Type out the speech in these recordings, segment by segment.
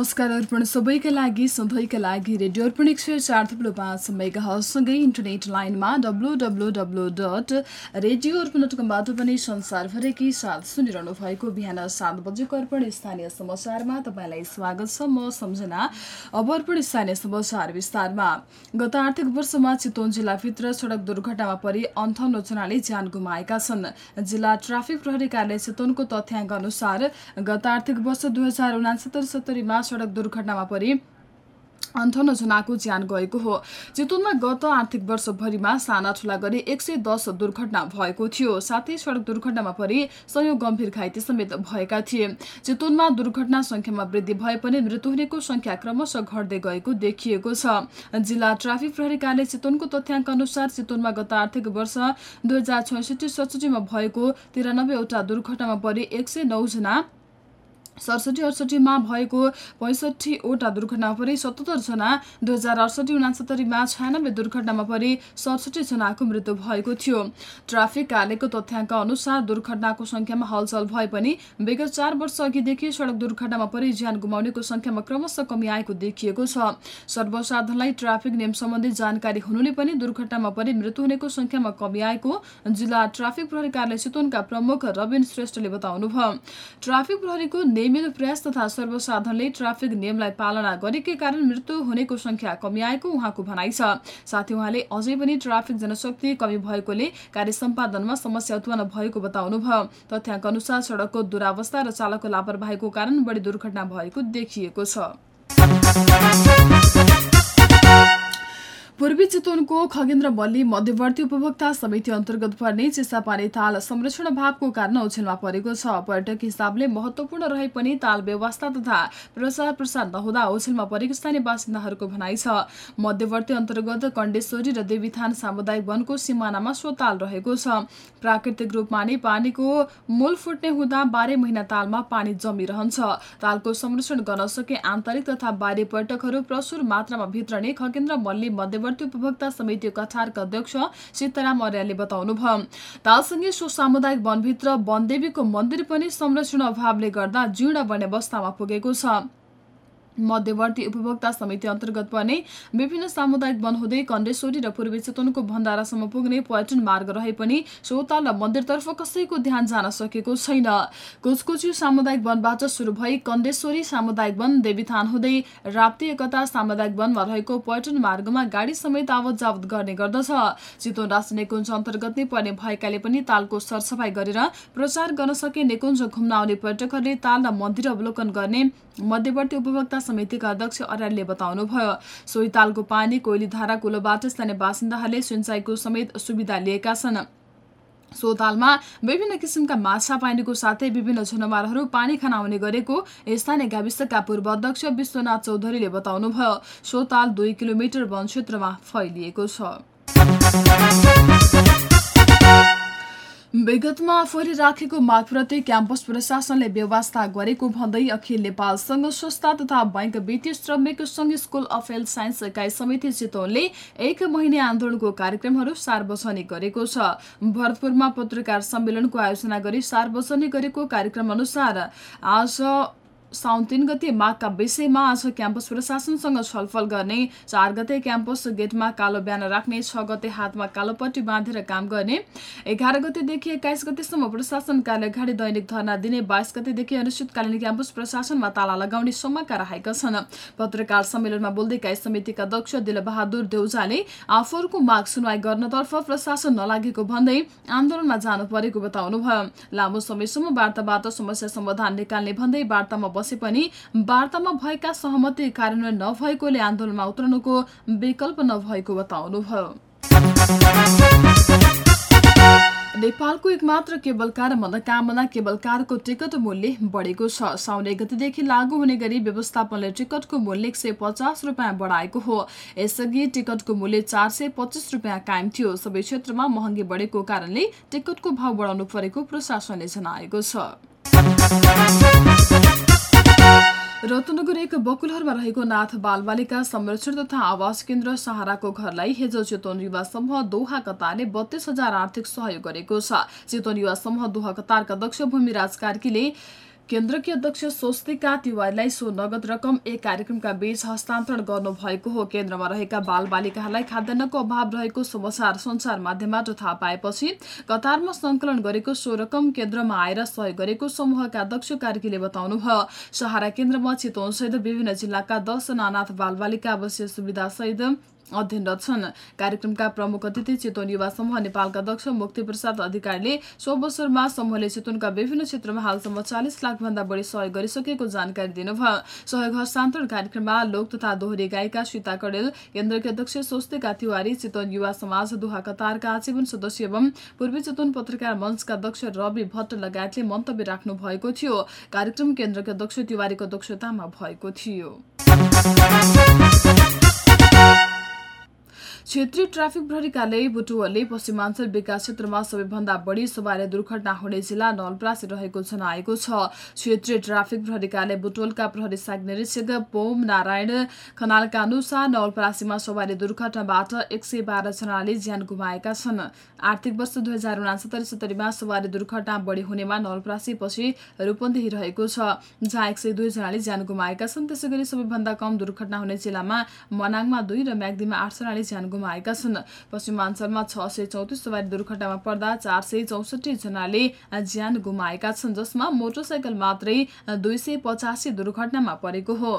नमस्कार अर्पण सबैका लागि सधैँका लागि रेडियो अर्पण एक सय चार थुप्रो पाँच मेगा हलसँगै इन्टरनेट लाइनमा W W W dot radio Arpan dot कमबाट पनि संसारभरिकै साथ सुनिरहनु भएको बिहान सात बजेको अर्पण स्थानीय समाचारमा तपाईँलाई स्वागत छ। म सम्झना अब अर्पण स्थानीय समाचार विस्तारमा। गत आर्थिक वर्षमा चितवन जिल्लाभित्र सड़क दुर्घटनामा परि अन्ठाउन्न जनाले ज्यान गुमाएका छन्। जिल्ला ट्राफिक प्रहरी कार्यालय चितवनको तथ्याङ्क अनुसार गत आर्थिक वर्ष दुई हजार उनासत्तर सत्तरीमा सड़क दुर्घटनामा परि अन्ठाउन्न जनाको ज्यान गएको हो। चितवनमा गत आर्थिक वर्षभरिमा साना ठुला गरी एक सय दस दुर्घटना भएको थियो। साथै सड़क दुर्घटनामा परि सयौं गम्भीर घाइते समेत भएका थिए। चितवनमा दुर्घटना संख्यामा वृद्धि भए पनि मृत्यु हुनेको संख्या क्रमशः घट्दै गएको देखिएको छ। जिल्ला ट्राफिक प्रहरी कार्यालय चितवनको तथ्याङ्क अनुसार चितवनमा गत आर्थिक वर्ष दुई हजार छैसठी सडसठीमा भएको तिरानब्बेवटा दुर्घटनामा परि एक सय नौजना सडसठी अडसठीमा भएको पैँसठीवटा दुर्घटनामा परि सतहत्तरजना दुई हजार अडसठी उनासत्तरीमा छयानब्बे दुर्घटनामा परि सडसठी जनाको मृत्यु भएको थियो। ट्राफिक कार्यालयको तथ्याङ्क अनुसार दुर्घटनाको संख्यामा हलचल भए पनि विगत चार वर्ष अघिदेखि सड़क दुर्घटनामा परि ज्यान गुमाउनेको संख्यामा क्रमशः कमी आएको देखिएको छ। सर्वसाधारणलाई ट्राफिक नियम सम्बन्धी जानकारी हुनुले पनि दुर्घटनामा परि मृत्यु हुनेको संख्यामा कमी आएको जिल्ला ट्राफिक प्रहरी कार्यालय चितवनका प्रमुख रविन श्रेष्ठले बताउनुभयो। ट्राफिक प्रहरीको नियमित प्रयास तथा सर्वसाधारणले ट्राफिक नियमलाई पालना गरेकै कारण मृत्यु हुनेको संख्या कमी आएको उहाँको भनाइ छ साथै उहाँले अझै पनि ट्राफिक जनशक्ति कमी भएकोले कार्य सम्पादनमा समस्या उत्पन्न भएको बताउनुभयो तथ्याङ्क अनुसार सड़कको दुरावस्था र चालकको लापरवाहीको कारण बढी दुर्घटना भएको देखिएको छ पूर्वी चितवनको खगेन्द्र मल्ली मध्यवर्ती उपभोक्ता समिति अन्तर्गत पर्ने चिसापानी ताल संरक्षण अभावको कारण ओछेलमा परेको छ। पर्यटक हिसाबले महत्वपूर्ण रहे पनि ताल व्यवस्था तथा प्रचार प्रसार नहुँदा ओछेलमा परेको स्थानीय बासिन्दाहरूको भनाइ छ। मध्यवर्ती अन्तर्गत कण्डेश्वरी र देवीथान सामुदायिक वनको सिमानामा सो ताल रहेको छ। प्राकृतिक रूपमा नै पानीको मूल फुट्ने हुँदा बाह्रै महिना तालमा पानी जमिरहन्छ। तालको संरक्षण गर्न सके आन्तरिक तथा बाहिरी पर्यटकहरू प्रचुर मात्रामा भित्रने खगेन्द्र मल्ली मध्यवर्ती मध्यवर्ती उपभोक्ता समिति कठारका अध्यक्ष सीताराम अर्यालले बताउनुभयो। तालसँगै सो सामुदायिक वनभित्र वनदेवीको मन्दिर पनि संरक्षण अभावले गर्दा जीर्ण बन्ने अवस्थामा पुगेको छ। मध्यवर्ती उपभोक्ता समिति अन्तर्गत पर्ने विभिन्न सामुदायिक वन हुँदै कण्डेश्वरी र पूर्वी चितवनको भण्डारासम्म पुग्ने पर्यटन मार्ग रहे पनि सोताल र मन्दिरतर्फ कसैको ध्यान जान सकेको छैन। कुचकुची सामुदायिक वनबाट शुरू भई कण्डेश्वरी सामुदायिक वन देवीथान हुँदै राप्ती एकता सामुदायिक वनमा रहेको पर्यटन मार्गमा गाडी समेत आवत जावत गर्ने गर्दछ। चितवन राष्ट्र निकुञ्ज अन्तर्गत नै पर्ने भएकाले पनि तालको सरसफाई गरेर प्रचार गर्न सके निकुञ्ज घुम्न आउने पर्यटकहरूले ताल र मन्दिर अवलोकन गर्ने मध्यवर्ती उपभोक्ता समितिका अध्यक्ष अर्यालले बताउनुभयो। सोही तालको पानी कोइली धारा कुलोबाट स्थानीय बासिन्दाहरूले सिंचाईको समेत सुविधा लिएका छन्। सोतालमा विभिन्न किसिमका माछा पाइनेको साथै विभिन्न जनावरहरू पानी खान आउने गरेको स्थानीय गाविसका पूर्व अध्यक्ष विश्वनाथ चौधरीले बताउनुभयो। सोताल दुई किलोमिटर वन क्षेत्रमा फैलिएको छ। विगतमा आफूले राखेको मागप्रति क्याम्पस प्रशासनले व्यवस्था गरेको भन्दै अखिल नेपाल संघ संस्था तथा बैंक वित्तीय श्रमिक संघ स्कुल अफ हेल्थ साइन्स इकाइ समिति चितवनले एक महिने आन्दोलनको कार्यक्रमहरू सार्वजनिक गरेको छ। भरतपुरमा पत्रकार सम्मेलनको आयोजना गरी सार्वजनिक गरेको कार्यक्रम अनुसार आज साउन तीन गते मागका विषयमा आज क्याम्पस प्रशासनसँग छलफल गर्ने चार गते क्याम्पस गेटमा कालो बिहान राख्ने छ गते हातमा कालो पट्टी बाँधेर काम गर्ने एघार गतेदेखि एक्काइस गतेसम्म प्रशासन कार्य अगाडि दैनिक धरना दिने बाइस गतेदेखि अनिश्चितकालीन क्याम्पस प्रशासनमा ताला लगाउने सम्मका रहेका छन्। पत्रकार सम्मेलनमा बोल्दै इकाइ समितिका अध्यक्ष दिलबहादुर देउजाले आफूहरूको माग सुनवाई गर्नतर्फ प्रशासन नलागेको भन्दै आन्दोलनमा जानु परेको बताउनुभयो। लामो समयसम्म वार्ताबाट समस्या समाधान निकाल्ने भन्दै वार्तामा बसे पनि वार्तामा भएका सहमति कार्यान्वयन नभएकोले आन्दोलनमा उत्रनुको विकल्प नभएको बताउनुभयो। नेपालको एकमात्र केबल कार मनोकामना केबल कारको टिकट मूल्य बढेको छ। साउन गतिदेखि लागू हुने गरी व्यवस्थापनले टिकटको मूल्य एक सय पचास रुपियाँ बढाएको हो। यसअघि टिकटको मूल्य चार सय पच्चिस रुपियाँ कायम थियो। सबै क्षेत्रमा महँगी बढेको कारणले टिकटको भाव बढाउनु परेको प्रशासनले जनाएको छ। रत्नगर एक बकुलहरमा रहेको नाथ बालबालिका संरक्षण तथा आवास केन्द्र सहाराको घरलाई हिजो चेतवन युवा समूह दोहा कतारले बत्तीस हजार आर्थिक सहयोग गरेको छ। चेतवन युवा समूह दोहा कतारका अध्यक्ष भूमिराज कार्कीले केन्द्रकी अध्यक्ष स्वस्तिका तिवारीलाई सो नगद रकम एक कार्यक्रमका बीच हस्तान्तरण गर्नुभएको हो। केन्द्रमा रहेका बालबालिकाहरूलाई खाद्यान्नको अभाव रहेको समाचार संसार माध्यमबाट थाहा पाएपछि कतारमा संकलन गरेको सो रकम केन्द्रमा आएर सहयोग गरेको समूहका अध्यक्ष कार्कीले बताउनुभयो। सहारा केन्द्रमा चितवनसहित विभिन्न जिल्लाका दस अनाथ बालबालिका आवासीय सुविधासहित अध्ययनरत छन् कार्यक्रमका प्रमुख अतिथि चितवन युवा समूह नेपालका अध्यक्ष मुक्ति प्रसाद अधिकारीले सो अवसरमा समूहले चितवनका विभिन्न क्षेत्रमा हालसम्म चालिस लाख भन्दा बढी सहयोग गरिसकेको जानकारी दिनुभयो। सहयोग हस्तान्तरण कार्यक्रममा लोक तथा दोहोरी गायिका सीता कडेल केन्द्रकी अध्यक्ष स्वस्तिका तिवारी चितवन युवा समाज दुहा कतारका आजीवन सदस्य एवं पूर्वी चितवन पत्रकार मञ्चका अध्यक्ष रवि भट्ट लगायतले मन्तव्य राख्नु भएको थियो। कार्यक्रम केन्द्रका अध्यक्ष तिवारीको अध्यक्षतामा भएको थियो। क्षेत्रीय ट्राफिक प्रहरी कार्यालय बुटुवलले पश्चिमाञ्चल विकास क्षेत्रमा सबैभन्दा बढी सवारी दुर्घटना हुने जिल्ला नलप्रासी रहेको जनाएको छ। क्षेत्रीय ट्राफिक कार्यालय बुटोलका प्रहरी सहायक निरीक्षक पोम नारायण खनालका अनुसार नवलप्रासीमा सवारी दुर्घटनाबाट एक सय बाह्रजनाले ज्यान गुमाएका छन्। आर्थिक वर्ष दुई हजार उनासत्तरी सत्तरीमा सवारी दुर्घटना बढी हुनेमा नवलप्रासी पछि रूपन्देही रहेको छ। जहाँ एक सय दुईजनाले ज्यान गुमाएका छन् त्यसै सबैभन्दा कम दुर्घटना हुने जिल्लामा मनाङमा दुई र म्याग्दीमा आठजनाले ज्यान गुमाएका छन्। पश्चिमाञ्चलमा छ सय चौतिस सवारी दुर्घटनामा पर्दा चार सय चौसठी जनाले ज्यान गुमाएका छन् जसमा मोटरसाइकल मात्रै दुई सय पचासी दुर्घटनामा परेको हो।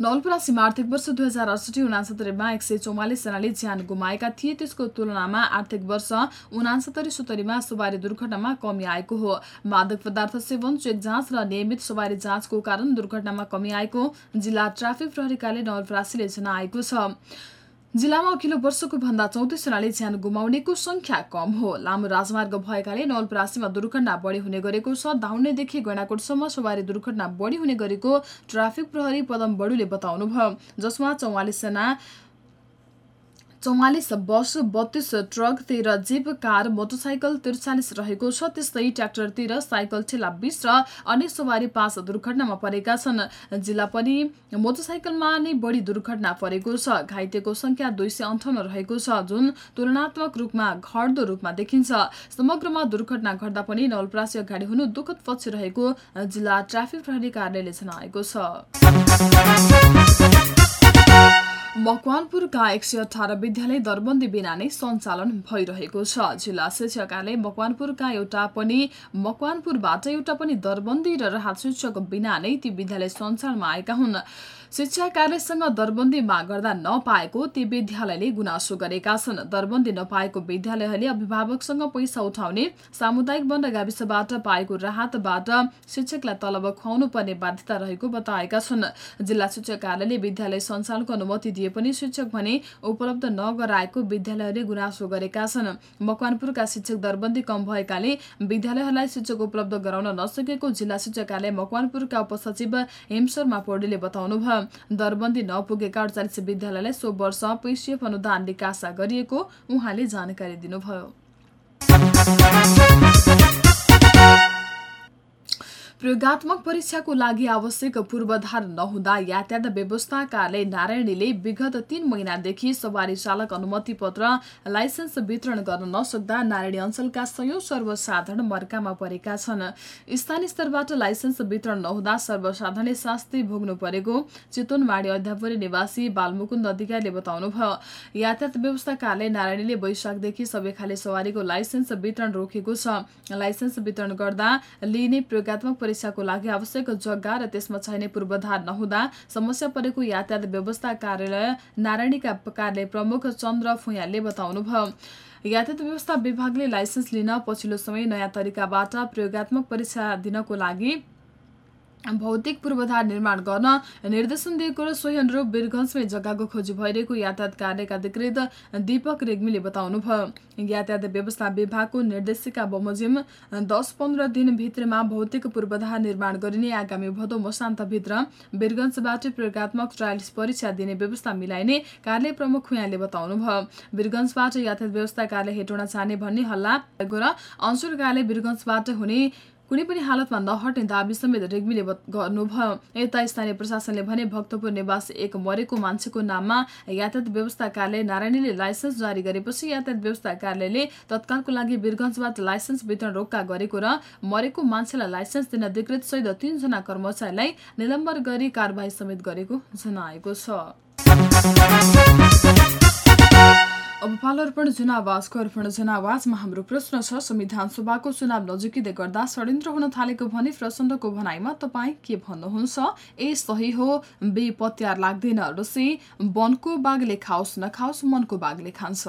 नवलपरासीमा आर्थिक वर्ष दुई हजार अडसठी उनासत्तरीमा एक सय चौवालिसजनाले ज्यान गुमाएका थिए। त्यसको तुलनामा आर्थिक वर्ष उनासत्तरी सत्तरीमा सवारी दुर्घटनामा कमी आएको हो। मादक पदार्थ सेवन चेक जाँच र नियमित सवारी जाँचको कारण दुर्घटनामा कमी आएको। जिल्ला ट्राफिक प्रहरीकाले नवलपरासीले जनाएको छ। जिल्लामा अघिल्लो वर्षको भन्दा चौतिसजनाले ज्यान गुमाउनेको संख्या कम हो। लामो राजमार्ग भएकाले नवलपरासीमा दुर्घटना बढी हुने गरेको छ। दाउनेदेखि गैनाकोटसम्म सवारी दुर्घटना बढी हुने गरेको ट्राफिक प्रहरी पदम बडुले बताउनुभयो। जसमा चौवालिसजना चौवालिस बस बत्तीस ट्रक तेह्र जीप कार मोटरसाइकल त्रिचालिस रहेको छ। त्यस्तै ट्र्याक्टर तेह्र साइकल ठेला बिस र अन्य सवारी पाँच दुर्घटनामा परेका छन्। जिल्ला पनि मोटरसाइकलमा नै बढी दुर्घटना परेको छ। घाइतेको संख्या दुई सय अन्ठाउन्न रहेको छ जुन तुलनात्मक रूपमा घट्दो रूपमा देखिन्छ। समग्रमा दुर्घटना घट्दा पनि नवलप्रासी अगाडि हुनु दुःखद पक्ष रहेको जिल्ला ट्राफिक प्रहरी कार्यालयले जनाएको छ। मकवानपुरका एक सय अठार विद्यालय दरबन्दी बिना नै सञ्चालन भइरहेको छ। जिल्ला शिक्षा कार्यालय मकवानपुरका एउटा पनि मकवानपुरबाट एउटा पनि दरबन्दी र राहत शिक्षक बिना नै ती विद्यालय सञ्चालनमा आएका हुन्। शिक्षा कार्यालयसँग दरबन्दी माग गर्दा नपाएको ती विद्यालयले गुनासो गरेका छन्। दरबन्दी नपाएको विद्यालयहरूले अभिभावकसँग पैसा उठाउने सामुदायिक वन गाविसबाट पाएको राहतबाट शिक्षकलाई तलब खुवाउनु पर्ने बाध्यता रहेको बताएका छन्। जिल्ला शिक्षा कार्यालयले विद्यालय सञ्चालनको अनुमति दिए पनि शिक्षक भने उपलब्ध नगराएको विद्यालयहरूले गुनासो गरेका छन्। मकवानपुरका शिक्षक दरबन्दी कम भएकाले विद्यालयहरूलाई शिक्षक उपलब्ध गराउन नसकेको जिल्ला शिक्षा कार्यालय मकवानपुरका उपसचिव हेमशर्मा पौडेलले बताउनुभयो। दरबन्दी नपुगेका अडचालिस विद्यालयलाई सो वर्ष पैसिएफ अनुदान निकासा गरिएको उहाँले जानकारी दिनुभयो। प्रयोगत्मक परीक्षाको लागि आवश्यक पूर्वाधार नहुँदा यातायात व्यवस्था कार्यालय नारायणीले विगत तीन महिनादेखि सवारी चालक अनुमति पत्र लाइसेन्स वितरण गर्न नसक्दा नारायणी अञ्चलका सयौं सर्वसाधारण मर्कामा परेका छन्। स्थानीय स्तरबाट लाइसेन्स वितरण नहुँदा सर्वसाधारणले शास्ति भोग्नु परेको चितवनमाडी अध्यापरी निवासी बालमुकुन्द अधिकारीले बताउनुभयो। यातायात व्यवस्था कार्यालय नारायणीले वैशाखदेखि सबै खाले सवारीको लाइसेन्स वितरण रोकेको छ। लाइसेन्स वितरण गर्दा लिइने प्रयोगत्मक परीक्षाको लागि आवश्यक जग्गा र त्यसमा चाहिने पूर्वाधार नहुँदा समस्या परेको यातायात व्यवस्था कार्यालय नारायणीका कार्यालय प्रमुख चन्द्र फुयालले बताउनुभयो। यातायात व्यवस्था विभागले लाइसेन्स लिन पछिल्लो समय नयाँ तरिकाबाट प्रयोगत्मक परीक्षा दिनको लागि भौतिक पूर्वाधार निर्माण गर्न निर्देशन दिएको र सोही अनुरूप वीरगंजमै जग्गाको खोजी भइरहेको यातायात कार्यका अधिकृत दीपक रेग्मीले बताउनुभयो यातायात व्यवस्था विभागको निर्देशिका बमोजिम दस पन्ध्र दिनभित्रमा भौतिक पूर्वाधार निर्माण गरिने आगामी भदौ मसान्तभित्र वीरगंजबाट प्रयोगत्मक ट्रायल्स परीक्षा दिने व्यवस्था मिलाइने कार्यालय प्रमुख खुयाले बताउनुभयो वीरगंजबाट यातायात व्यवस्था कार्यालय हेटौँडा जाने भन्ने हल्ला र अञ्चल कार्यालय वीरगंजबाट हुने कुनै पनि हालतमा नहट्ने दावी समेत रेग्मीले गर्नुभयो। यता स्थानीय प्रशासनले भने भक्तपुर निवासी एक मरेको मान्छेको नाममा यातायात व्यवस्था कार्यालय नारायणीले लाइसेन्स जारी गरेपछि यातायात व्यवस्था कार्यालयले तत्कालको लागि वीरगंजबाट लाइसेन्स वितरण रोक्का गरेको र मरेको मान्छेलाई लाइसेन्स दिन अधिकृत सहित तीनजना कर्मचारीलाई निलम्बन गरी कारवाही समेत गरेको जनाएको छ। अब पालो अर्पण जनावासको अर्पण जनावासमा हाम्रो प्रश्न छ। संविधान सभाको चुनाव नजिकै गर्दा षड्यन्त्र हुन थालेको भने प्रचण्डको भनाइमा तपाईँ के भन्नुहुन्छ? ए सही हो बे पत्यार लाग्दैन। र से वनको बाघले खाओस् नखाओस् मनको बाघले खान्छ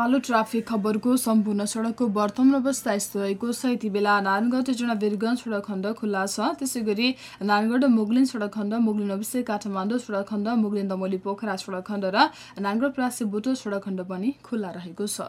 पालो ट्राफिक खबरको सम्पूर्ण सडकको वर्तमान अवस्था यस्तो रहेको छ। यति बेला नारायणगढ टेजुना वीरगञ्ज सडक खण्ड खुल्ला छ। त्यसै गरी नारायणगढ मुगलिन सडक खण्ड मुगलिन अभिषेक काठमाडौँ सडक खण्ड मुगलिन दमोली पोखरा सडक खण्ड र नारायणगढ प्रासी बुटो सडक खण्ड पनि खुल्ला रहेको छ।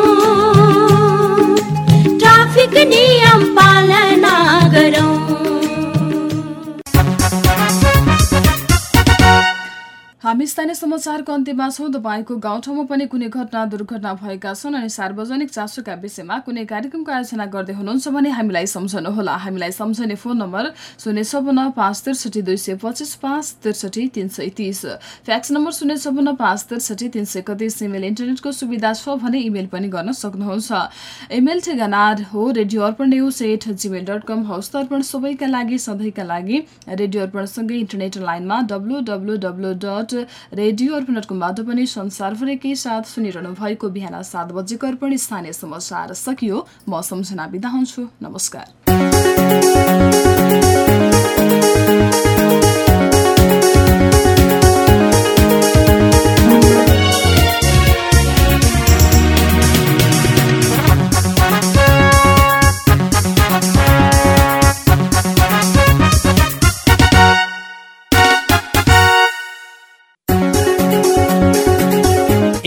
हामी स्थानीय समाचारको अन्त्यमा छौँ। तपाईँको गाउँठाउँमा पनि कुनै घटना दुर्घटना भएका छन् अनि सार्वजनिक चासोका विषयमा कुनै कार्यक्रमको आयोजना गर्दै हुनुहुन्छ भने हामीलाई सम्झनुहोला। हामीलाई सम्झने फोन नम्बर शून्य छपन्न पाँच त्रिसठी दुई सय पच्चिस पाँच त्रिसठी तिन सय तिस। फ्याक्स नम्बर शून्य छपन्न पाँच त्रिसठी तिन सय एकतिस। इमेल इन्टरनेटको सुविधा छ भने इमेल पनि गर्न सक्नुहुन्छ। इमेल ठेगाना हो radio Arpan news at Gmail dot com. हौस् अर्पण सबैका लागि सधैँका लागि रेडियो अर्पणसँगै इन्टरनेट लाइनमा W W W dot radio Arpan dot कमबाट पनि संसारभरिकै साथ सुनिरहनु भएको बिहान सात बजेको अर्पण स्थानीय समाचार सकियो। म सम्झना बिदा हुन्छु। नमस्कार।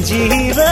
गुन्जिरह्यो